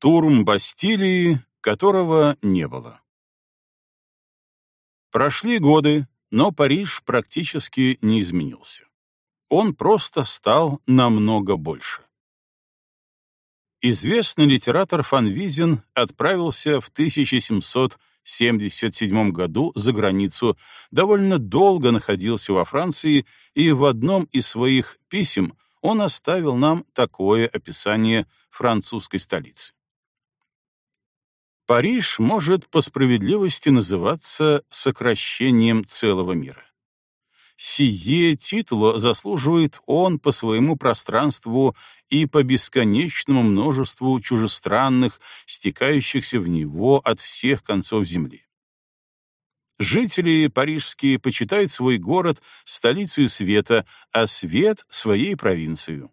Штурм Бастилии, которого не было. Прошли годы, но Париж практически не изменился. Он просто стал намного больше. Известный литератор Фан Визин отправился в 1777 году за границу, довольно долго находился во Франции, и в одном из своих писем он оставил нам такое описание французской столицы. Париж может по справедливости называться сокращением целого мира. Сие титула заслуживает он по своему пространству и по бесконечному множеству чужестранных, стекающихся в него от всех концов земли. Жители парижские почитают свой город столицей света, а свет — своей провинцию.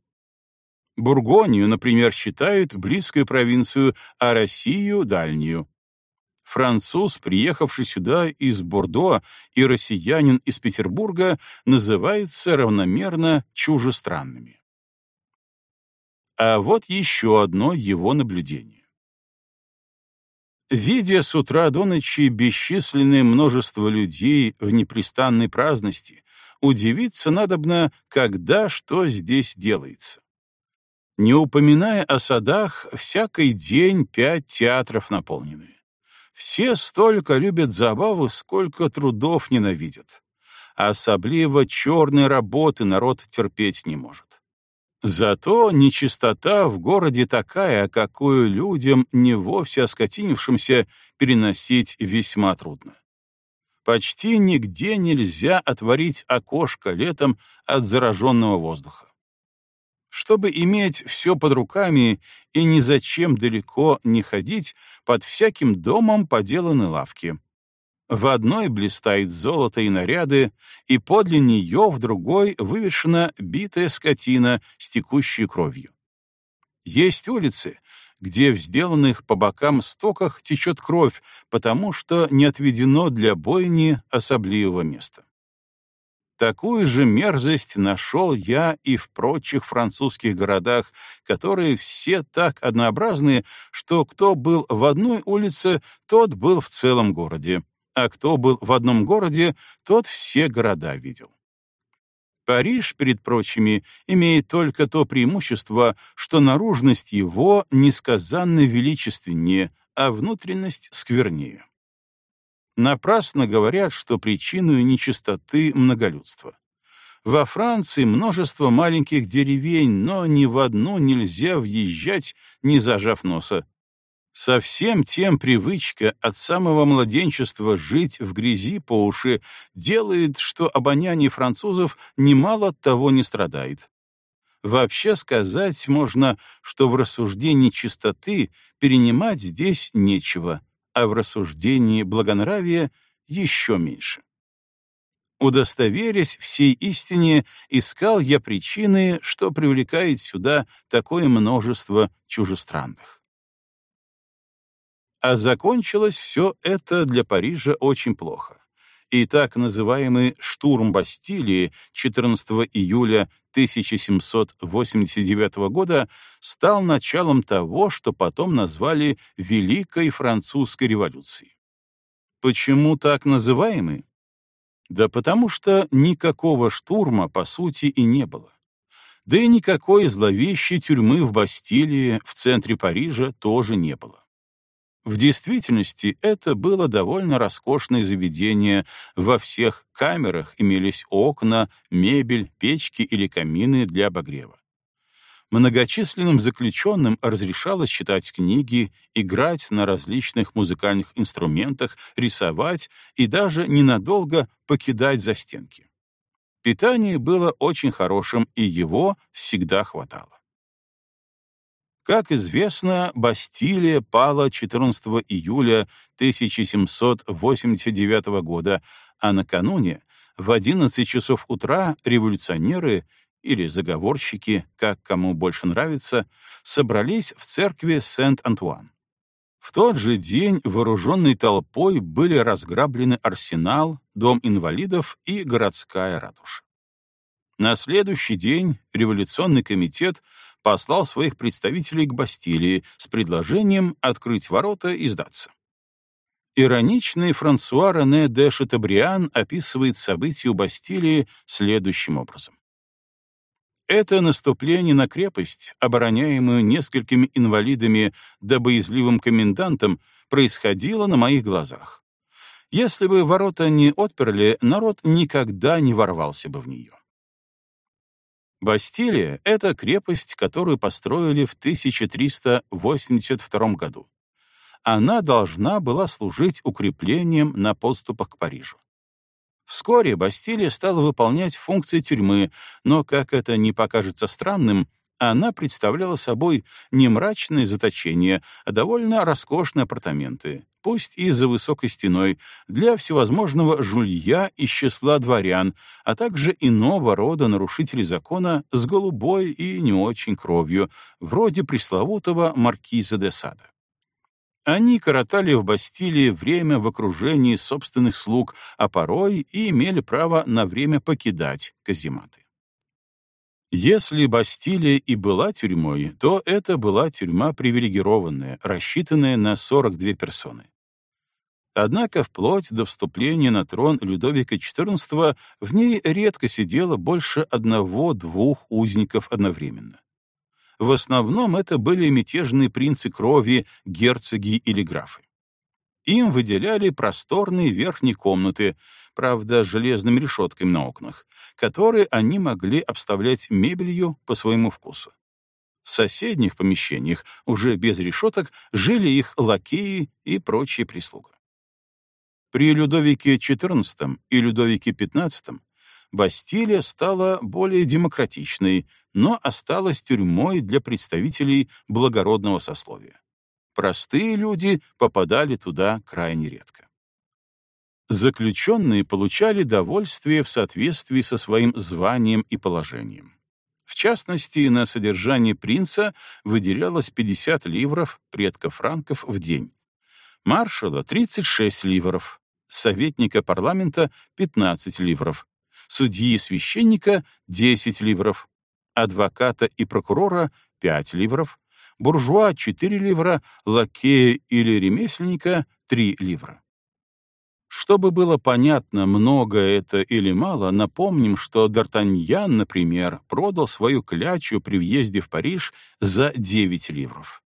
Бургонию, например, считают близкую провинцию, а Россию — дальнюю. Француз, приехавший сюда из Бордо, и россиянин из Петербурга называются равномерно чужестранными. А вот еще одно его наблюдение. Видя с утра до ночи бесчисленное множество людей в непрестанной праздности, удивиться надобно, когда что здесь делается. Не упоминая о садах, всякий день пять театров наполнены. Все столько любят забаву, сколько трудов ненавидят. Особливо черной работы народ терпеть не может. Зато нечистота в городе такая, какую людям, не вовсе оскотинившимся, переносить весьма трудно. Почти нигде нельзя отворить окошко летом от зараженного воздуха. Чтобы иметь все под руками и ни зачем далеко не ходить, под всяким домом поделаны лавки. В одной блистает золото и наряды, и подле нее в другой вывешена битая скотина с текущей кровью. Есть улицы, где в сделанных по бокам стоках течет кровь, потому что не отведено для бойни особливого места. Такую же мерзость нашел я и в прочих французских городах, которые все так однообразны, что кто был в одной улице, тот был в целом городе, а кто был в одном городе, тот все города видел. Париж, перед прочими, имеет только то преимущество, что наружность его несказанно величественнее, а внутренность сквернее. Напрасно говорят, что причиной нечистоты многолюдства. Во Франции множество маленьких деревень, но ни в одну нельзя въезжать, не зажав носа. Совсем тем привычка от самого младенчества жить в грязи по уши делает, что обоняние французов немало того не страдает. Вообще сказать можно, что в рассуждении чистоты перенимать здесь нечего — а в рассуждении благонравия еще меньше. Удостоверясь всей истине, искал я причины, что привлекает сюда такое множество чужестранных. А закончилось все это для Парижа очень плохо и так называемый «штурм Бастилии» 14 июля 1789 года стал началом того, что потом назвали Великой Французской революцией. Почему так называемый? Да потому что никакого штурма, по сути, и не было. Да и никакой зловещей тюрьмы в Бастилии в центре Парижа тоже не было. В действительности это было довольно роскошное заведение. Во всех камерах имелись окна, мебель, печки или камины для обогрева. Многочисленным заключенным разрешалось читать книги, играть на различных музыкальных инструментах, рисовать и даже ненадолго покидать застенки. Питание было очень хорошим, и его всегда хватало. Как известно, Бастилия пала 14 июля 1789 года, а накануне, в 11 часов утра, революционеры или заговорщики, как кому больше нравится, собрались в церкви Сент-Антуан. В тот же день вооруженной толпой были разграблены арсенал, дом инвалидов и городская ратуша. На следующий день революционный комитет послал своих представителей к Бастилии с предложением открыть ворота и сдаться. Ироничный Франсуа Рене де Шатабриан описывает события у Бастилии следующим образом. Это наступление на крепость, обороняемую несколькими инвалидами да боязливым комендантом, происходило на моих глазах. Если бы ворота не отперли, народ никогда не ворвался бы в нее. Бастилия — это крепость, которую построили в 1382 году. Она должна была служить укреплением на подступах к Парижу. Вскоре Бастилия стала выполнять функции тюрьмы, но, как это не покажется странным, она представляла собой не мрачное заточение, а довольно роскошные апартаменты, пусть и за высокой стеной, для всевозможного жулья из числа дворян, а также иного рода нарушителей закона с голубой и не очень кровью, вроде пресловутого маркиза де Сада. Они коротали в Бастилии время в окружении собственных слуг, а порой и имели право на время покидать казематы. Если Бастилия и была тюрьмой, то это была тюрьма привилегированная, рассчитанная на 42 персоны. Однако вплоть до вступления на трон Людовика XIV в ней редко сидело больше одного-двух узников одновременно. В основном это были мятежные принцы крови, герцоги или графы. Им выделяли просторные верхние комнаты, правда, с железными решетками на окнах, которые они могли обставлять мебелью по своему вкусу. В соседних помещениях, уже без решеток, жили их лакеи и прочая прислуга. При Людовике XIV и Людовике XV Бастилия стала более демократичной, но осталась тюрьмой для представителей благородного сословия. Простые люди попадали туда крайне редко. Заключенные получали довольствие в соответствии со своим званием и положением. В частности, на содержание принца выделялось 50 ливров предков франков в день, маршала — 36 ливров, советника парламента — 15 ливров, судьи и священника — 10 ливров, адвоката и прокурора — 5 ливров, буржуа — 4 ливра, лакея или ремесленника — 3 ливра. Чтобы было понятно, много это или мало, напомним, что Д'Артаньян, например, продал свою клячу при въезде в Париж за 9 ливров.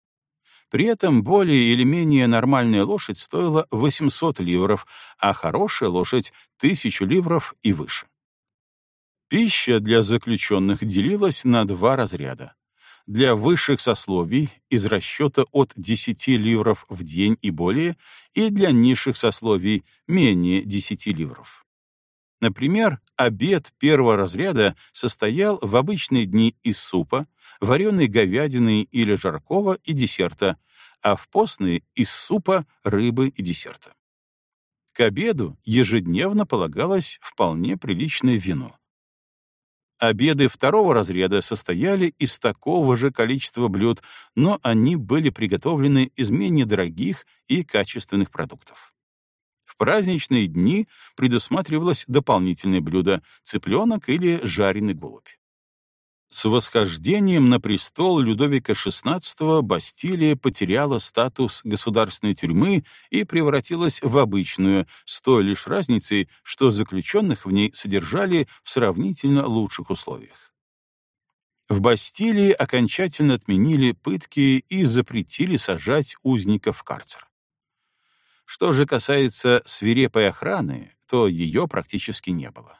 При этом более или менее нормальная лошадь стоила 800 ливров, а хорошая лошадь — 1000 ливров и выше. Пища для заключенных делилась на два разряда для высших сословий из расчета от 10 ливров в день и более, и для низших сословий менее 10 ливров. Например, обед первого разряда состоял в обычные дни из супа, вареной говядины или жаркого и десерта, а в постные — из супа, рыбы и десерта. К обеду ежедневно полагалось вполне приличное вино. Обеды второго разряда состояли из такого же количества блюд, но они были приготовлены из менее дорогих и качественных продуктов. В праздничные дни предусматривалось дополнительное блюдо — цыпленок или жареный голубь. С восхождением на престол Людовика XVI Бастилия потеряла статус государственной тюрьмы и превратилась в обычную, с той лишь разницей, что заключенных в ней содержали в сравнительно лучших условиях. В Бастилии окончательно отменили пытки и запретили сажать узников в карцер. Что же касается свирепой охраны, то ее практически не было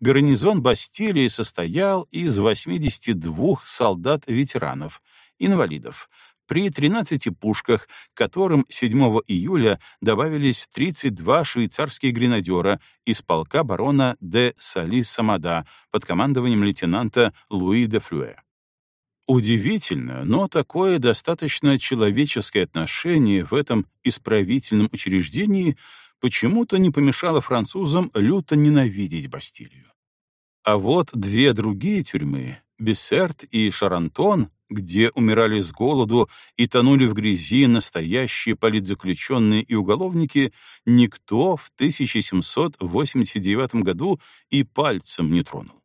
гарнизон Бастилии состоял из 82 солдат-ветеранов, инвалидов, при 13 пушках, которым 7 июля добавились 32 швейцарские гренадера из полка барона де Сали-Самада под командованием лейтенанта Луи де Флюэ. Удивительно, но такое достаточно человеческое отношение в этом исправительном учреждении почему-то не помешало французам люто ненавидеть Бастилию. А вот две другие тюрьмы, Бессерт и Шарантон, где умирали с голоду и тонули в грязи настоящие политзаключенные и уголовники, никто в 1789 году и пальцем не тронул.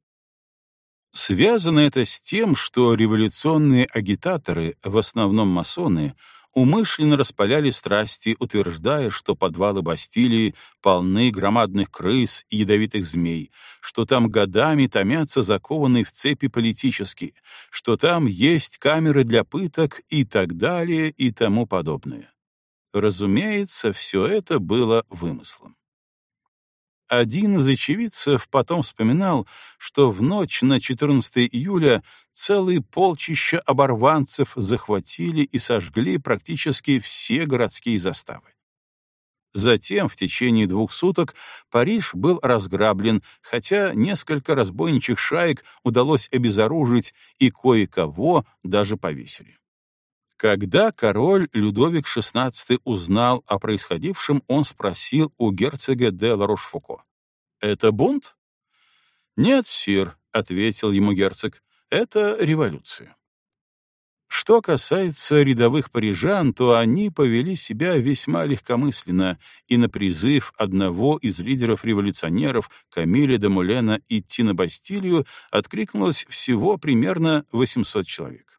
Связано это с тем, что революционные агитаторы, в основном масоны, умышленно распаляли страсти, утверждая, что подвалы Бастилии полны громадных крыс и ядовитых змей, что там годами томятся закованные в цепи политические, что там есть камеры для пыток и так далее и тому подобное. Разумеется, все это было вымыслом. Один из очевидцев потом вспоминал, что в ночь на 14 июля целые полчища оборванцев захватили и сожгли практически все городские заставы. Затем, в течение двух суток, Париж был разграблен, хотя несколько разбойничьих шаек удалось обезоружить и кое-кого даже повесили. Когда король Людовик XVI узнал о происходившем, он спросил у герцога де Ларошфуко. «Это бунт?» «Нет, сир», — ответил ему герцог, — «это революция». Что касается рядовых парижан, то они повели себя весьма легкомысленно, и на призыв одного из лидеров революционеров, Камиля де Мулена, идти на Бастилию, откликнулось всего примерно 800 человек.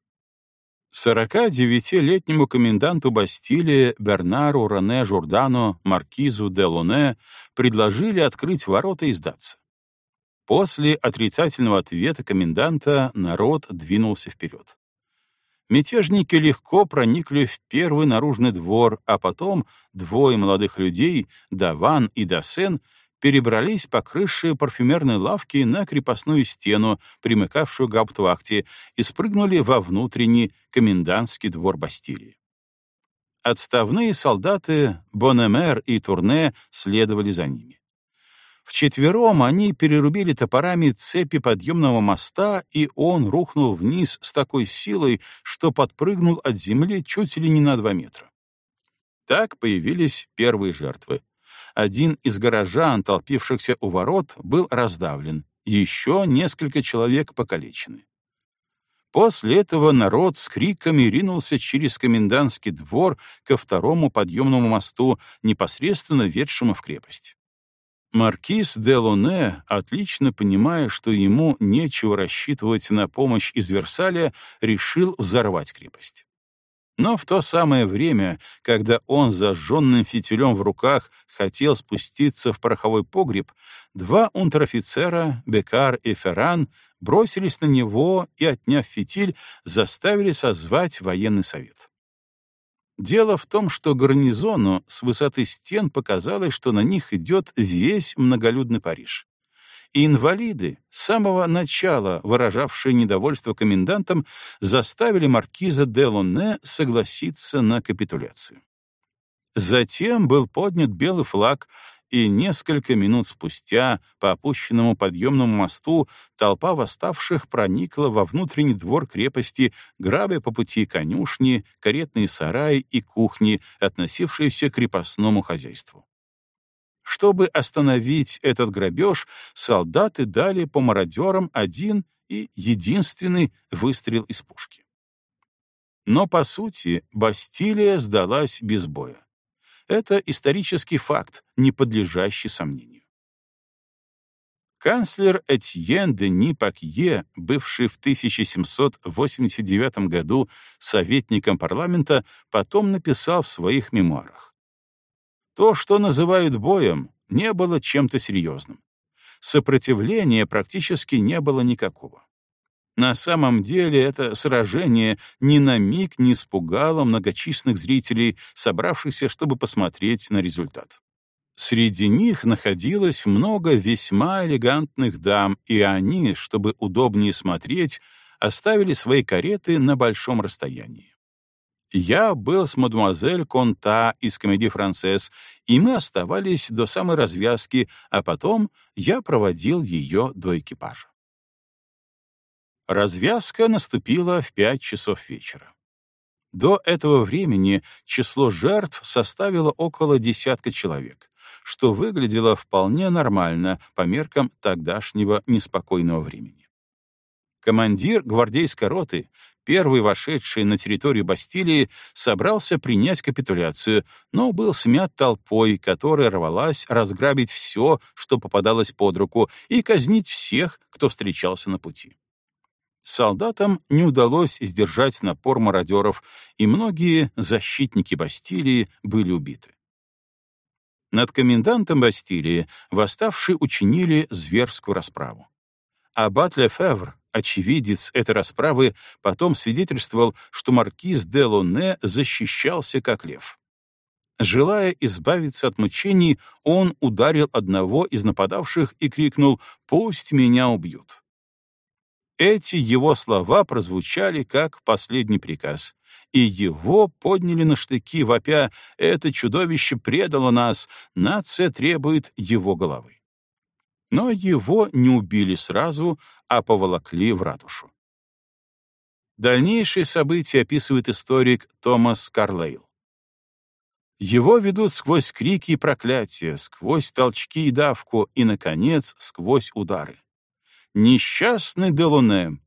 49-летнему коменданту Бастилии Бернару Рене Журдано, маркизу де Луне, предложили открыть ворота и сдаться. После отрицательного ответа коменданта народ двинулся вперед. Мятежники легко проникли в первый наружный двор, а потом двое молодых людей, Даван и Дасен, перебрались по крыше парфюмерной лавки на крепостную стену, примыкавшую к гауптвахте, и спрыгнули во внутренний комендантский двор Бастилии. Отставные солдаты Бонемер и Турне следовали за ними. Вчетвером они перерубили топорами цепи подъемного моста, и он рухнул вниз с такой силой, что подпрыгнул от земли чуть ли не на два метра. Так появились первые жертвы один из горожан, толпившихся у ворот, был раздавлен, еще несколько человек покалечены. После этого народ с криками ринулся через комендантский двор ко второму подъемному мосту, непосредственно ведшему в крепость. Маркиз де Луне, отлично понимая, что ему нечего рассчитывать на помощь из Версаля, решил взорвать крепость. Но в то самое время, когда он зажженным фитилем в руках хотел спуститься в пороховой погреб, два унтер-офицера, Бекар и Ферран, бросились на него и, отняв фитиль, заставили созвать военный совет. Дело в том, что гарнизону с высоты стен показалось, что на них идет весь многолюдный Париж и инвалиды, с самого начала выражавшие недовольство комендантом, заставили маркиза де Лонне согласиться на капитуляцию. Затем был поднят белый флаг, и несколько минут спустя по опущенному подъемному мосту толпа восставших проникла во внутренний двор крепости, грабя по пути конюшни, каретные сараи и кухни, относившиеся к крепостному хозяйству. Чтобы остановить этот грабеж, солдаты дали по мародерам один и единственный выстрел из пушки. Но, по сути, Бастилия сдалась без боя. Это исторический факт, не подлежащий сомнению. Канцлер Этьен Дени Пакье, бывший в 1789 году советником парламента, потом написал в своих мемуарах. То, что называют боем, не было чем-то серьезным. Сопротивления практически не было никакого. На самом деле это сражение ни на миг не испугало многочисленных зрителей, собравшихся, чтобы посмотреть на результат. Среди них находилось много весьма элегантных дам, и они, чтобы удобнее смотреть, оставили свои кареты на большом расстоянии. Я был с мадемуазель Конта из комедии «Францесс», и мы оставались до самой развязки, а потом я проводил ее до экипажа. Развязка наступила в пять часов вечера. До этого времени число жертв составило около десятка человек, что выглядело вполне нормально по меркам тогдашнего неспокойного времени. Командир гвардейской роты, первый вошедший на территорию Бастилии, собрался принять капитуляцию, но был смят толпой, которая рвалась разграбить все, что попадалось под руку, и казнить всех, кто встречался на пути. Солдатам не удалось сдержать напор мародеров, и многие защитники Бастилии были убиты. Над комендантом Бастилии восставшие учинили зверскую расправу. Аббат Лефевр, очевидец этой расправы, потом свидетельствовал, что маркиз де Лоне защищался как лев. Желая избавиться от мучений, он ударил одного из нападавших и крикнул «Пусть меня убьют». Эти его слова прозвучали как последний приказ, и его подняли на штыки, вопя «Это чудовище предало нас, нация требует его головы». Но его не убили сразу, а поволокли в ратушу. Дальнейшие события описывает историк Томас Карлейл. Его ведут сквозь крики и проклятия, сквозь толчки и давку, и, наконец, сквозь удары. Несчастный Делуне.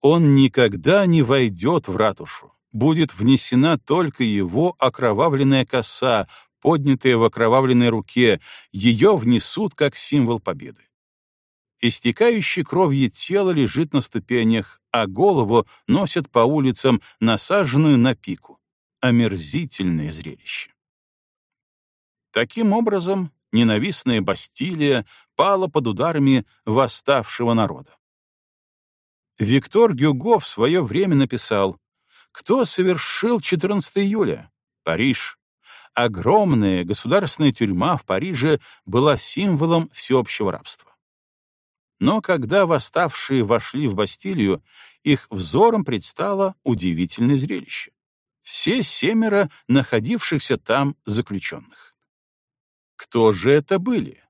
Он никогда не войдет в ратушу. Будет внесена только его окровавленная коса, поднятая в окровавленной руке, ее внесут как символ победы. Истекающее кровью тело лежит на ступенях, а голову носят по улицам, насаженную на пику. Омерзительное зрелище. Таким образом, ненавистная Бастилия пала под ударами восставшего народа. Виктор Гюго в свое время написал «Кто совершил 14 июля? Париж. Огромная государственная тюрьма в Париже была символом всеобщего рабства. Но когда восставшие вошли в Бастилию, их взором предстало удивительное зрелище. Все семеро находившихся там заключенных. Кто же это были?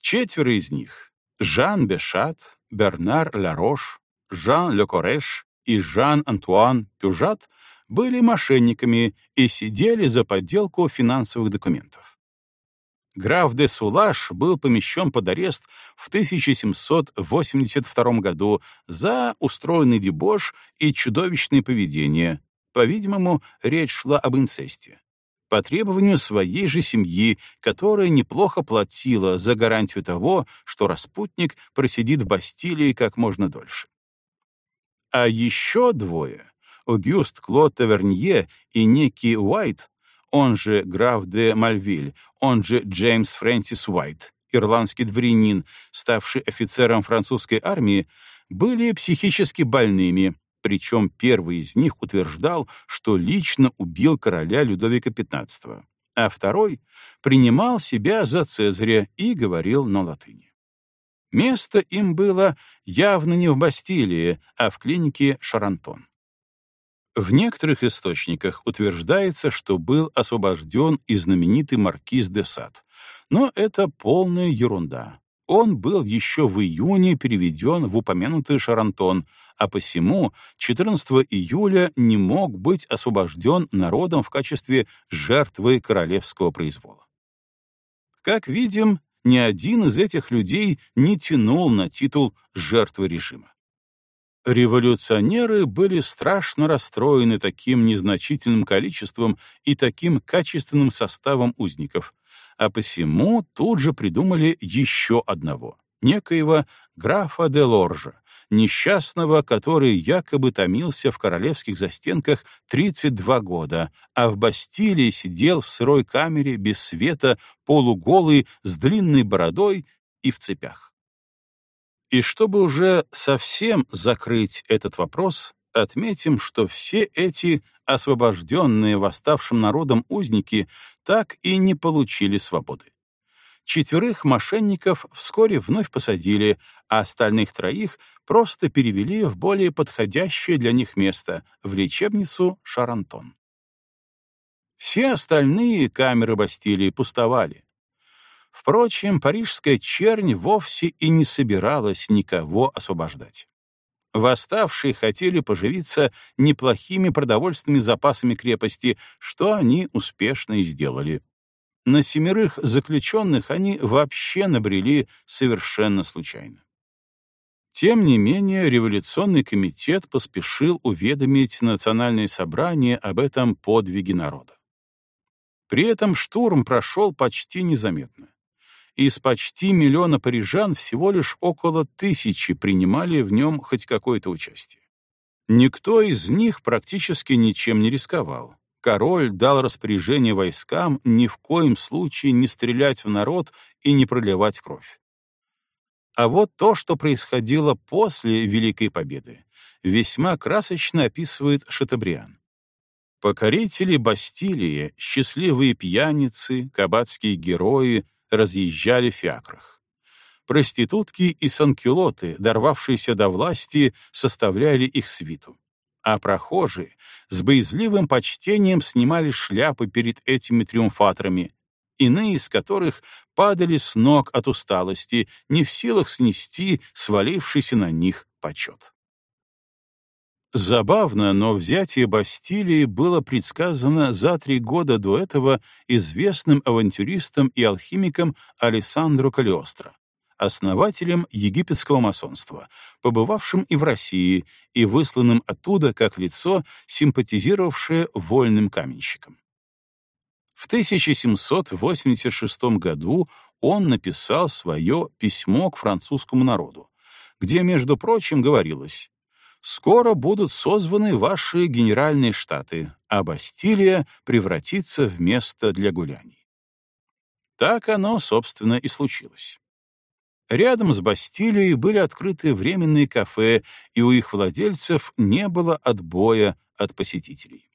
Четверо из них — Жан Бешат, Бернар Ларош, Жан Лекореш и Жан-Антуан Пюжат — были мошенниками и сидели за подделку финансовых документов. Граф де Сулаш был помещен под арест в 1782 году за устроенный дебош и чудовищное поведение. По-видимому, речь шла об инцесте по требованию своей же семьи, которая неплохо платила за гарантию того, что распутник просидит в Бастилии как можно дольше. А еще двое, Огюст Клод Тавернье и некий Уайт, он же граф де Мальвиль, он же Джеймс Фрэнсис Уайт, ирландский дворянин, ставший офицером французской армии, были психически больными, причем первый из них утверждал, что лично убил короля Людовика XV, а второй принимал себя за Цезаря и говорил на латыни. Место им было явно не в Бастилии, а в клинике Шарантон. В некоторых источниках утверждается, что был освобожден и знаменитый маркиз де Сад, но это полная ерунда. Он был еще в июне переведен в упомянутый Шарантон, а посему 14 июля не мог быть освобожден народом в качестве жертвы королевского произвола. Как видим, ни один из этих людей не тянул на титул жертвы режима. Революционеры были страшно расстроены таким незначительным количеством и таким качественным составом узников, а посему тут же придумали еще одного, некоего графа де Лоржа, несчастного, который якобы томился в королевских застенках 32 года, а в Бастилии сидел в сырой камере без света, полуголый, с длинной бородой и в цепях. И чтобы уже совсем закрыть этот вопрос, отметим, что все эти освобожденные восставшим народом узники так и не получили свободы. Четверых мошенников вскоре вновь посадили, а остальных троих просто перевели в более подходящее для них место — в лечебницу Шарантон. Все остальные камеры Бастилии пустовали. Впрочем, парижская чернь вовсе и не собиралась никого освобождать. Восставшие хотели поживиться неплохими продовольственными запасами крепости, что они успешно и сделали. На семерых заключенных они вообще набрели совершенно случайно. Тем не менее, революционный комитет поспешил уведомить национальное собрание об этом подвиге народа. При этом штурм прошел почти незаметно. Из почти миллиона парижан всего лишь около тысячи принимали в нем хоть какое-то участие. Никто из них практически ничем не рисковал. Король дал распоряжение войскам ни в коем случае не стрелять в народ и не проливать кровь. А вот то, что происходило после Великой Победы, весьма красочно описывает Шатабриан. Покорители Бастилии, счастливые пьяницы, кабацкие герои разъезжали в фиакрах. Проститутки и санкюлоты, дорвавшиеся до власти, составляли их свиту. А прохожие с боязливым почтением снимали шляпы перед этими триумфаторами, иные из которых падали с ног от усталости, не в силах снести свалившийся на них почет. Забавно, но взятие Бастилии было предсказано за три года до этого известным авантюристом и алхимиком Алессандро Калиостро, основателем египетского масонства, побывавшим и в России, и высланным оттуда как лицо, симпатизировавшее вольным каменщикам. В 1786 году он написал свое письмо к французскому народу, где, между прочим, говорилось Скоро будут созваны ваши генеральные штаты, а Бастилия превратится в место для гуляний. Так оно, собственно, и случилось. Рядом с Бастилией были открыты временные кафе, и у их владельцев не было отбоя от посетителей.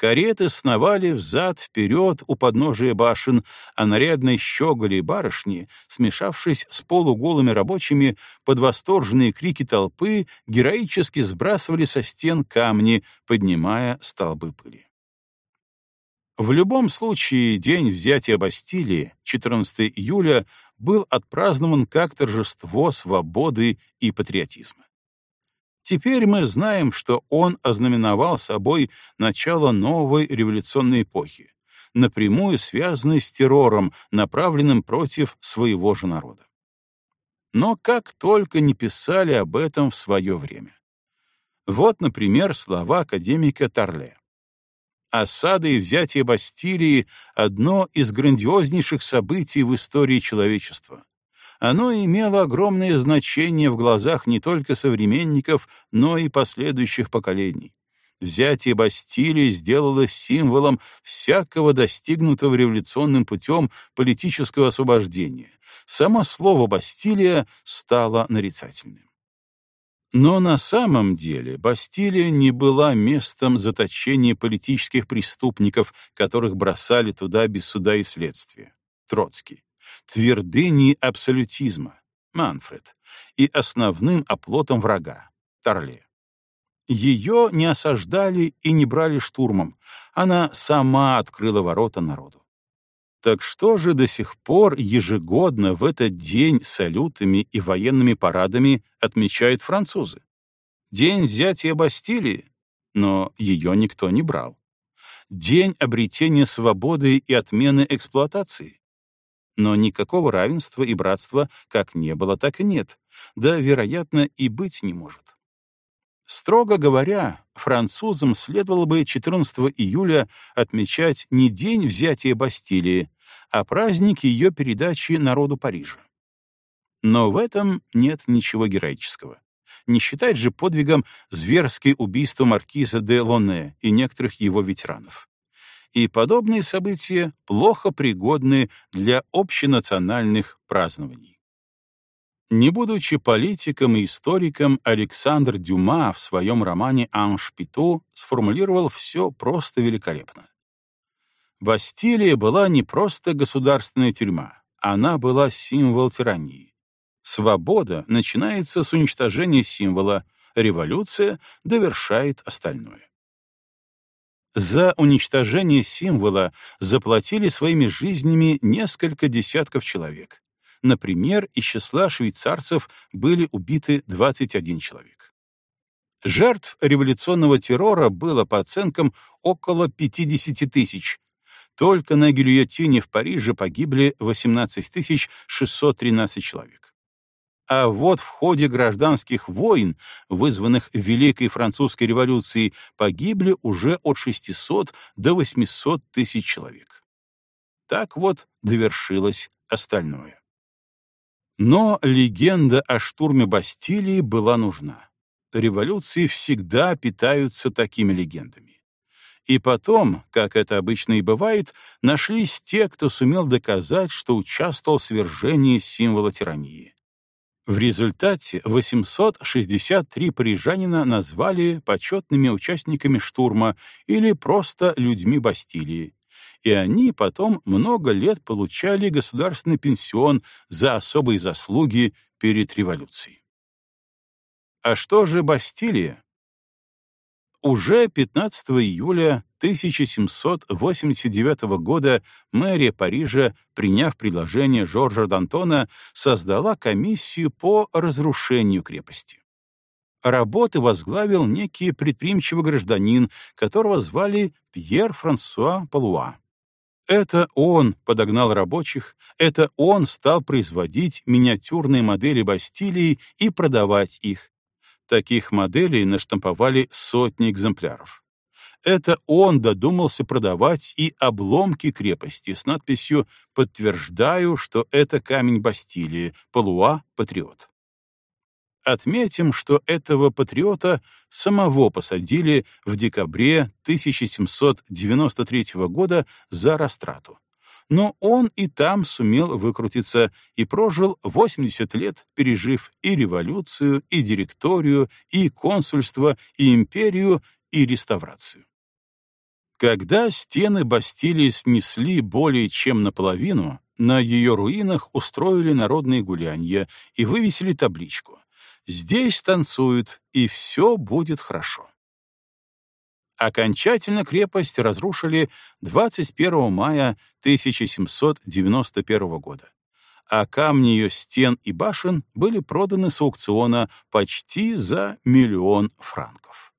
Кареты сновали взад-вперед у подножия башен, а нарядные щеголи и барышни, смешавшись с полуголыми рабочими, под восторженные крики толпы героически сбрасывали со стен камни, поднимая столбы пыли. В любом случае, день взятия Бастилии, 14 июля, был отпразднован как торжество свободы и патриотизма. Теперь мы знаем, что он ознаменовал собой начало новой революционной эпохи, напрямую связанной с террором, направленным против своего же народа. Но как только не писали об этом в свое время. Вот, например, слова академика Торле. Осада и взятие Бастилии — одно из грандиознейших событий в истории человечества оно имело огромное значение в глазах не только современников, но и последующих поколений. Взятие Бастилии сделалось символом всякого достигнутого революционным путем политического освобождения. Само слово «Бастилия» стало нарицательным. Но на самом деле Бастилия не была местом заточения политических преступников, которых бросали туда без суда и следствия. Троцкий твердыней абсолютизма, Манфред, и основным оплотом врага, Торле. Ее не осаждали и не брали штурмом, она сама открыла ворота народу. Так что же до сих пор ежегодно в этот день салютами и военными парадами отмечают французы? День взятия Бастилии? Но ее никто не брал. День обретения свободы и отмены эксплуатации? Но никакого равенства и братства как не было, так и нет, да, вероятно, и быть не может. Строго говоря, французам следовало бы 14 июля отмечать не день взятия Бастилии, а праздник ее передачи народу Парижа. Но в этом нет ничего героического. Не считать же подвигом зверское убийство маркиза де Лоне и некоторых его ветеранов и подобные события плохо пригодны для общенациональных празднований. Не будучи политиком и историком, Александр Дюма в своем романе «Анж Пито» сформулировал все просто великолепно. Бастилия была не просто государственная тюрьма, она была символ тирании. Свобода начинается с уничтожения символа, революция довершает остальное. За уничтожение символа заплатили своими жизнями несколько десятков человек. Например, из числа швейцарцев были убиты 21 человек. Жертв революционного террора было, по оценкам, около 50 тысяч. Только на гильотине в Париже погибли 18 613 человек. А вот в ходе гражданских войн, вызванных Великой Французской революцией, погибли уже от 600 до 800 тысяч человек. Так вот довершилась остальное. Но легенда о штурме Бастилии была нужна. Революции всегда питаются такими легендами. И потом, как это обычно и бывает, нашлись те, кто сумел доказать, что участвовал в свержении символа тирании. В результате 863 парижанина назвали почетными участниками штурма или просто людьми Бастилии, и они потом много лет получали государственный пенсион за особые заслуги перед революцией. А что же Бастилия? Уже 15 июля 1789 года мэрия Парижа, приняв предложение Жоржа Д'Антона, создала комиссию по разрушению крепости. Работы возглавил некий предприимчивый гражданин, которого звали Пьер Франсуа Палуа. Это он подогнал рабочих, это он стал производить миниатюрные модели Бастилии и продавать их, Таких моделей наштамповали сотни экземпляров. Это он додумался продавать и обломки крепости с надписью «Подтверждаю, что это камень Бастилии, Палуа, патриот». Отметим, что этого патриота самого посадили в декабре 1793 года за растрату но он и там сумел выкрутиться и прожил 80 лет, пережив и революцию, и директорию, и консульство, и империю, и реставрацию. Когда стены Бастилии снесли более чем наполовину, на ее руинах устроили народные гулянья и вывесили табличку «Здесь танцуют, и все будет хорошо». Окончательно крепость разрушили 21 мая 1791 года, а камни ее стен и башен были проданы с аукциона почти за миллион франков.